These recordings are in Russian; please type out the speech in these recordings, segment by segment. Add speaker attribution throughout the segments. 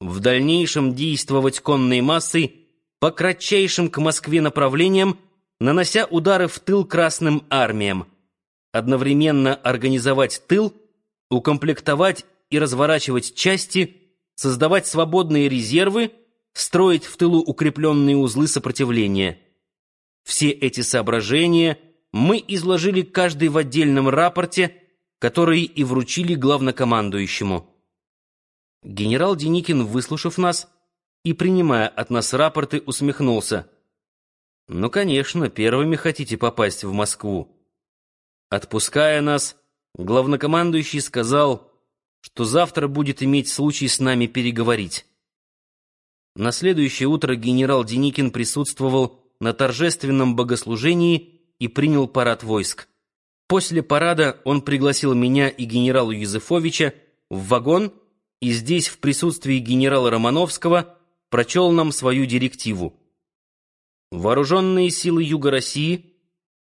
Speaker 1: в дальнейшем действовать конной массой по кратчайшим к Москве направлениям, нанося удары в тыл Красным армиям, одновременно организовать тыл, укомплектовать и разворачивать части, создавать свободные резервы, строить в тылу укрепленные узлы сопротивления. Все эти соображения мы изложили каждый в отдельном рапорте, который и вручили главнокомандующему. Генерал Деникин, выслушав нас и принимая от нас рапорты, усмехнулся. «Ну, конечно, первыми хотите попасть в Москву». Отпуская нас, главнокомандующий сказал, что завтра будет иметь случай с нами переговорить. На следующее утро генерал Деникин присутствовал на торжественном богослужении и принял парад войск. После парада он пригласил меня и генерала Юзефовича в вагон и здесь в присутствии генерала Романовского прочел нам свою директиву. Вооруженные силы Юга России,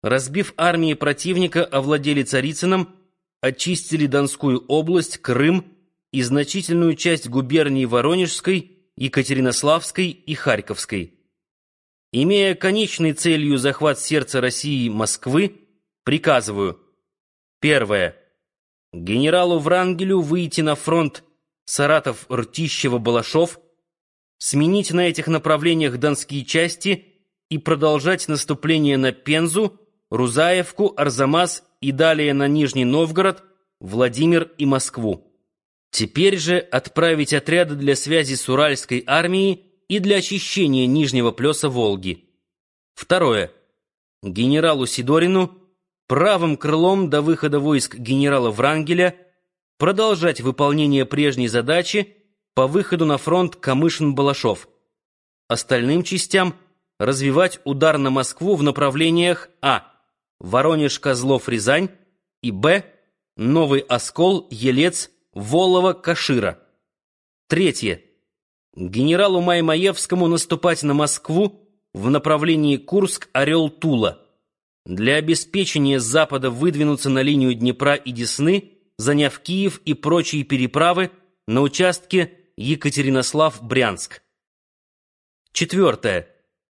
Speaker 1: разбив армии противника, овладели Царицыном, очистили Донскую область, Крым и значительную часть губерний Воронежской, Екатеринославской и Харьковской. Имея конечной целью захват сердца России Москвы, приказываю. Первое. Генералу Врангелю выйти на фронт Саратов, Ртищево, Балашов, сменить на этих направлениях донские части и продолжать наступление на Пензу, Рузаевку, Арзамас и далее на Нижний Новгород, Владимир и Москву. Теперь же отправить отряды для связи с Уральской армией и для очищения Нижнего плеса Волги. Второе. Генералу Сидорину правым крылом до выхода войск генерала Врангеля продолжать выполнение прежней задачи по выходу на фронт Камышин-Балашов. Остальным частям развивать удар на Москву в направлениях А. Воронеж-Козлов-Рязань и Б. Новый Оскол, Елец, Волово, Кашира. Третье. Генералу Маймаевскому наступать на Москву в направлении Курск-Орел-Тула. Для обеспечения Запада выдвинуться на линию Днепра и Десны, заняв Киев и прочие переправы на участке Екатеринослав-Брянск. Четвертое.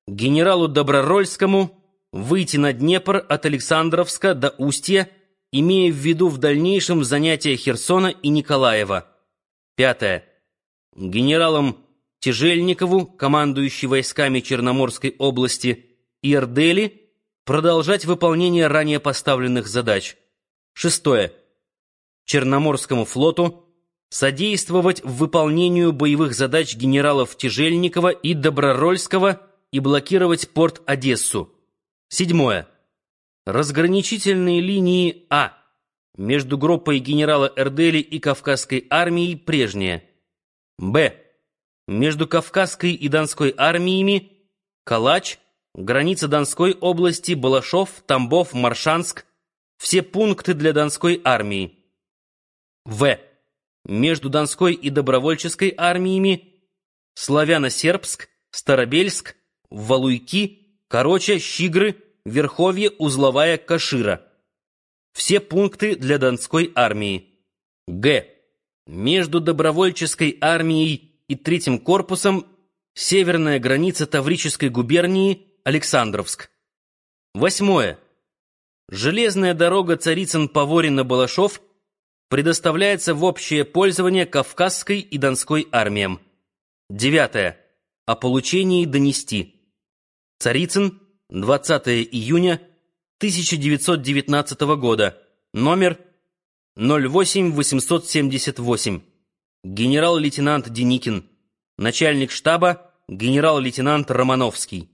Speaker 1: Генералу Добророльскому выйти на Днепр от Александровска до Устья, имея в виду в дальнейшем занятие Херсона и Николаева. Пятое. Генералам Тяжельникову, командующий войсками Черноморской области, и Эрдели, продолжать выполнение ранее поставленных задач. Шестое. Черноморскому флоту содействовать в выполнению боевых задач генералов Тяжельникова и Добророльского и блокировать порт Одессу. Седьмое. Разграничительные линии А между группой генерала Эрдели и Кавказской армией прежние. Б. Между Кавказской и Донской армиями Калач, граница Донской области, Балашов, Тамбов, Маршанск, все пункты для Донской армии. В. Между Донской и Добровольческой армиями Славяно-Сербск, Старобельск, Валуйки, Короча, Щигры, Верховье, Узловая, Кашира. Все пункты для Донской армии. Г. Между Добровольческой армией и Третьим корпусом северная граница Таврической губернии Александровск. Восьмое. Железная дорога Царицын-Поворино-Балашов предоставляется в общее пользование Кавказской и Донской армиям. Девятое. О получении донести. Царицын, 20 июня 1919 года, номер 08878. Генерал-лейтенант Деникин. Начальник штаба генерал-лейтенант Романовский.